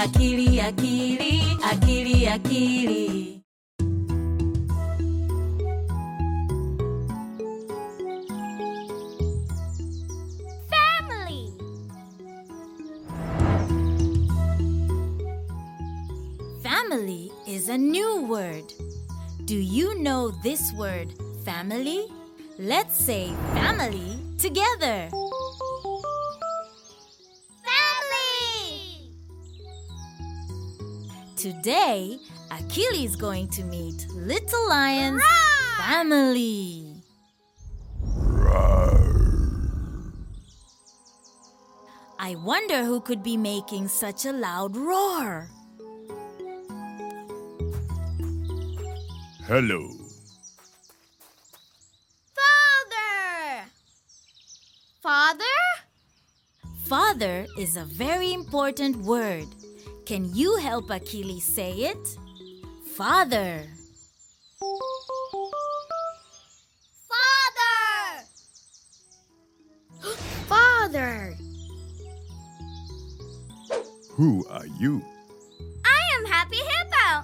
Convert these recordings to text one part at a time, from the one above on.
Akili, akili, akili, akili. Family. Family is a new word. Do you know this word, family? Let's say family together. Today, Akili is going to meet Little Lion's Roar! family. I wonder who could be making such a loud roar. Hello. Father. Father? Father is a very important word. Can you help Akili say it? Father. Father. Father. Who are you? I am Happy Hippo.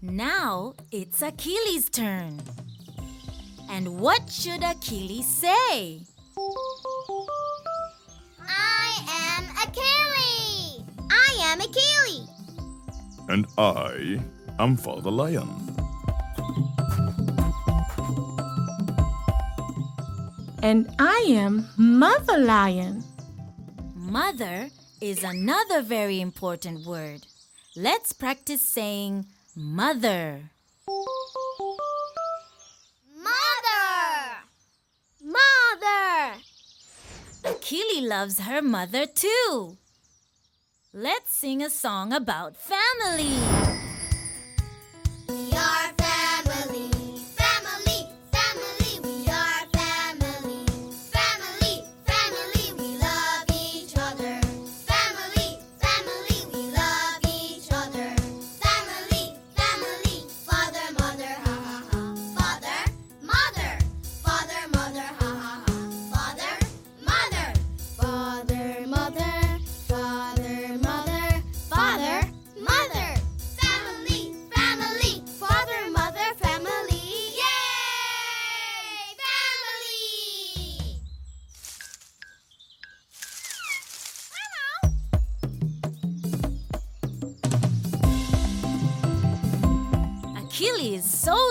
Now it's Akili's turn. And what should Akili say? I am Akili. I am Akili. And I am Father Lion. And I am Mother Lion. Mother is another very important word. Let's practice saying mother. Mother. Mother. Akili loves her mother too. Let's sing a song about family.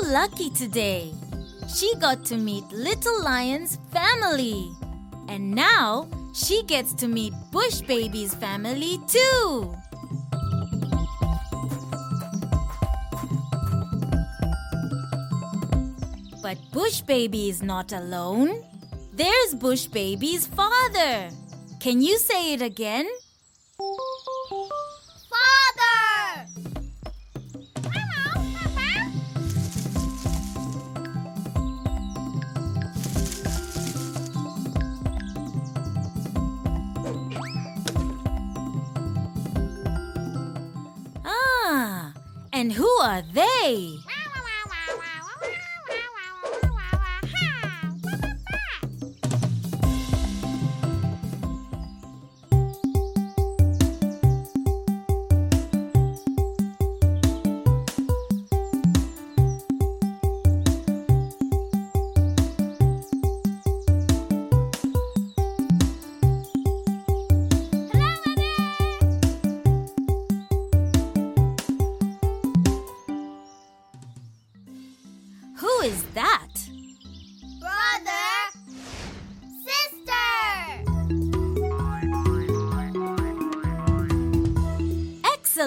Lucky today. She got to meet Little Lion's family. And now she gets to meet Bush Baby's family too. But Bush Baby is not alone. There's Bush Baby's father. Can you say it again? And who are they?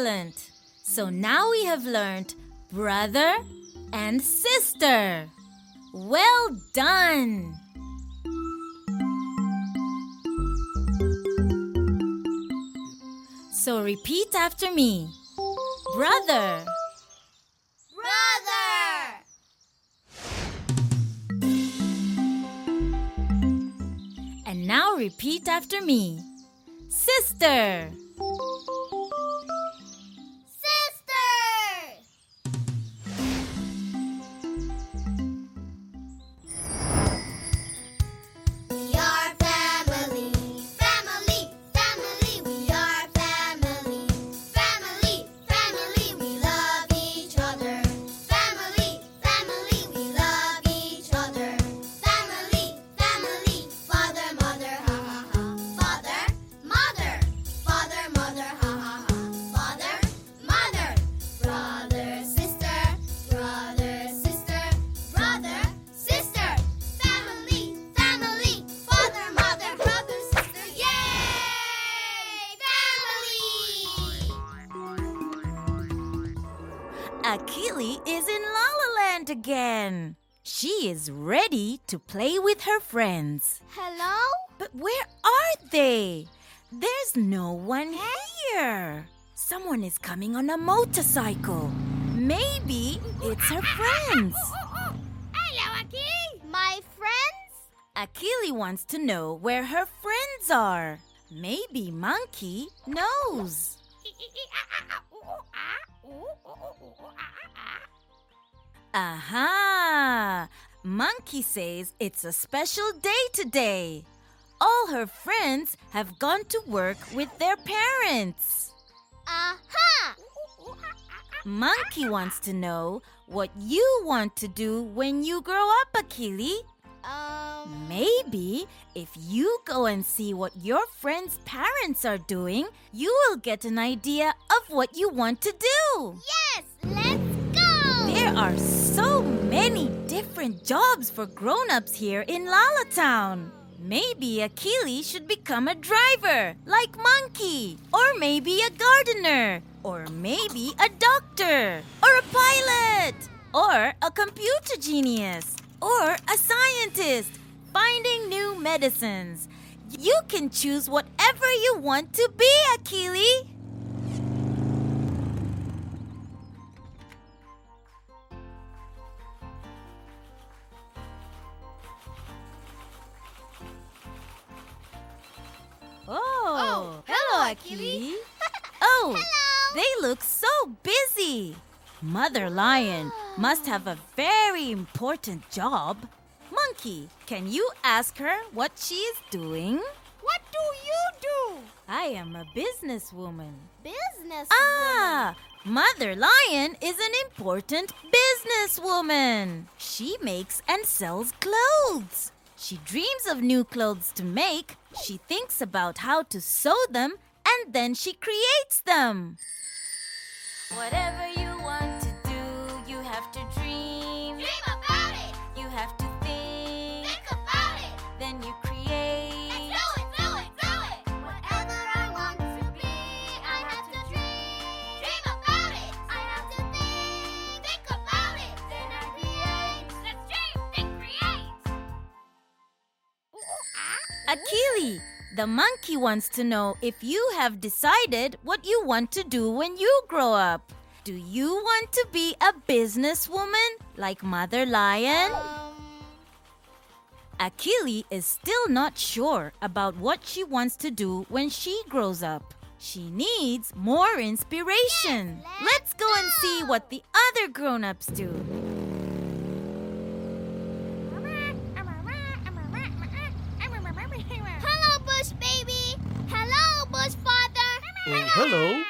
Excellent! So now we have learned brother and sister. Well done! So repeat after me. Brother, Brother! and now repeat after me. Sister, to play with her friends. Hello? But where are they? There's no one here. Someone is coming on a motorcycle. Maybe it's her friends. Hello, Aki. My friends? Akili wants to know where her friends are. Maybe Monkey knows. Aha! Monkey says it's a special day today. All her friends have gone to work with their parents. Aha! Monkey wants to know what you want to do when you grow up, Akili. Um. Maybe if you go and see what your friends' parents are doing, you will get an idea of what you want to do. Yes, let's go! There are so many different jobs for grown-ups here in Lala Town. Maybe Akili should become a driver, like Monkey, or maybe a gardener, or maybe a doctor, or a pilot, or a computer genius, or a scientist, finding new medicines. You can choose whatever you want to be, Akili. Oh, hello, Akili. oh, they look so busy. Mother Lion must have a very important job. Monkey, can you ask her what she is doing? What do you do? I am a businesswoman. Business. Ah, Mother Lion is an important businesswoman. She makes and sells clothes. She dreams of new clothes to make. She thinks about how to sew them and then she creates them. Whatever the monkey wants to know if you have decided what you want to do when you grow up. Do you want to be a businesswoman like Mother Lion? Akili is still not sure about what she wants to do when she grows up. She needs more inspiration. Yes, let's let's go and see what the other grown ups do. Hello, Bush baby. Hello, Bush father. Oh, hello.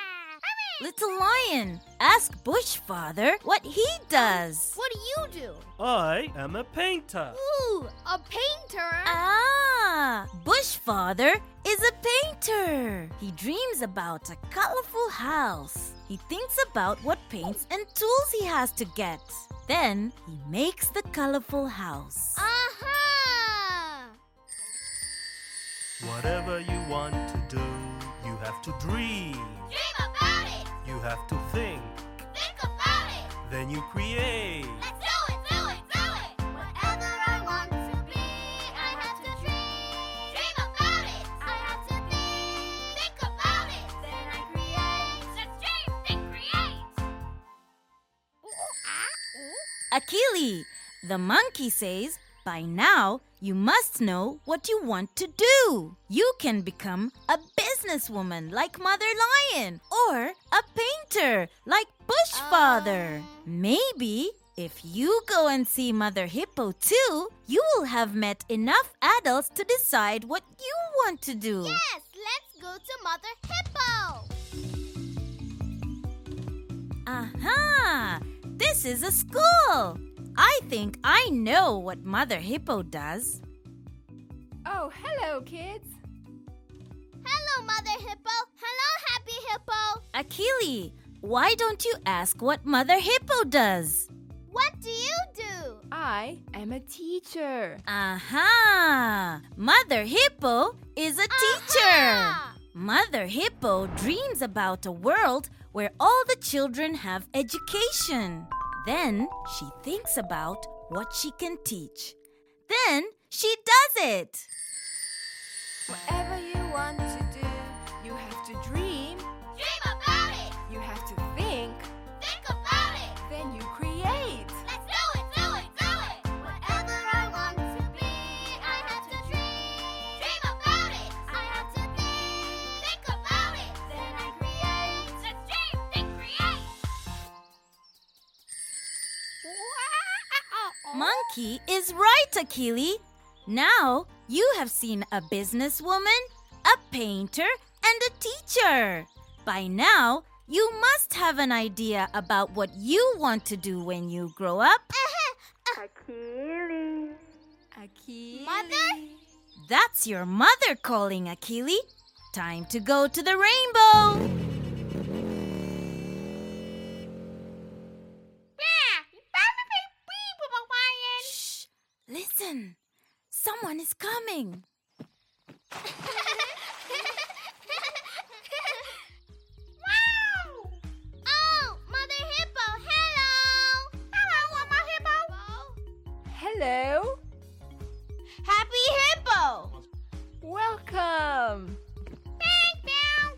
Little Lion, ask Bush Father what he does. What do you do? I am a painter. Ooh, a painter. Ah, Bush Father is a painter. He dreams about a colorful house. He thinks about what paints and tools he has to get. Then he makes the colorful house. Aha! Whatever you want to do, you have to dream. Dream about it. You have to think. Think about it. Then you create. Let's do it, do it, do it. Whatever I want to be, I have to dream. Dream about it. I have to think. Think about it. Then I create. Let's dream, think, create. Ooh, ah. Akili, the monkey says, by now you must know what you want to do. You can become a businesswoman like Mother Lion or a painter like Bush ah. Father. Maybe if you go and see Mother Hippo too, you will have met enough adults to decide what you want to do. Yes, let's go to Mother Hippo. Aha! This is a school. I think I know what Mother Hippo does. Oh, hello, kids. Hello, Mother Hippo. Hello, Happy Hippo. Akili, why don't you ask what Mother Hippo does? What do you do? I am a teacher. Aha! Mother Hippo is a teacher. Mother Hippo dreams about a world where all the children have education. Then she thinks about what she can teach. Then she does it. Monkey is right, Akili. Now you have seen a businesswoman, a painter, and a teacher. By now, you must have an idea about what you want to do when you grow up. Akili. Mother? That's your mother calling, Akili. Time to go to the rainbow. Someone is coming. Oh, Mother Hippo, hello! Hello, Mama Hippo. Hello. Happy Hippo! Welcome. Bang, bang!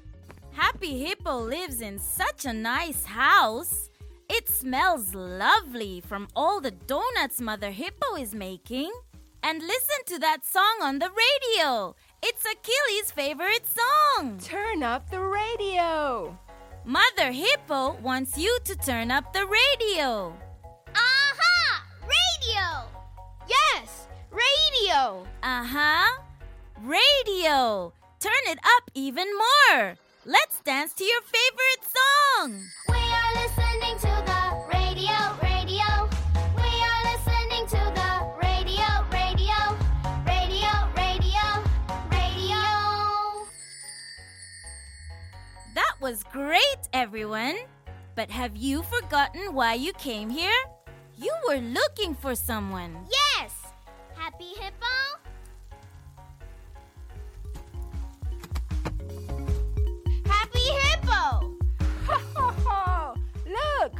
Happy Hippo lives in such a nice house. It smells lovely from all the donuts Mother Hippo is making. And listen to that song on the radio. It's Akili's favorite song. Turn up the radio. Mother Hippo wants you to turn up the radio. Aha! Radio! Yes, radio! Uh huh. Radio. Turn it up even more. Let's dance to your favorite song. Was great, everyone. But have you forgotten why you came here? You were looking for someone. Yes! Happy Hippo? Happy Hippo! Look.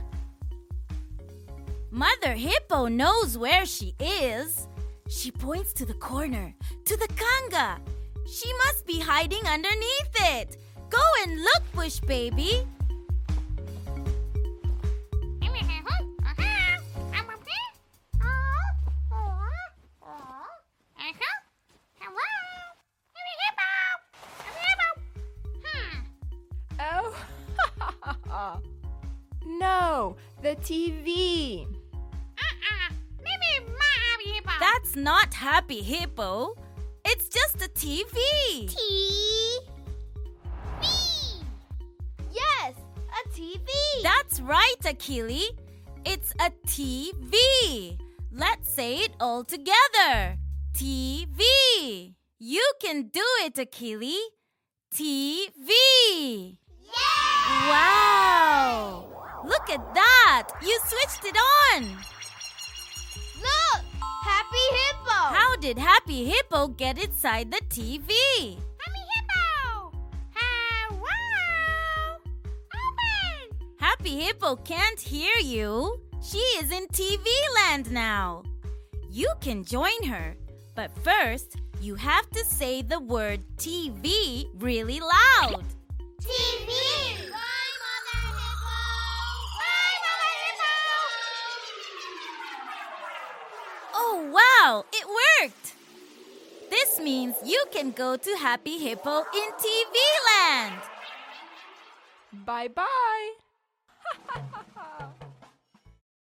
Mother Hippo knows where she is. She points to the corner, to the kanga. She must be hiding underneath it. Go and look, Bush Baby. Oh. no, the TV. That's not Happy Hippo. It's just a TV. T That's right, Akili. It's a TV. Let's say it all together. TV. You can do it, Akili. TV. Wow! Look at that! You switched it on! Look, Happy Hippo. How did Happy Hippo get inside the TV? Happy Hippo can't hear you. She is in TV land now. You can join her, but first, you have to say the word TV really loud. TV. Bye, Mother Hippo. Bye, Mother Hippo. Oh, wow, it worked! This means you can go to Happy Hippo in TV land. Bye bye.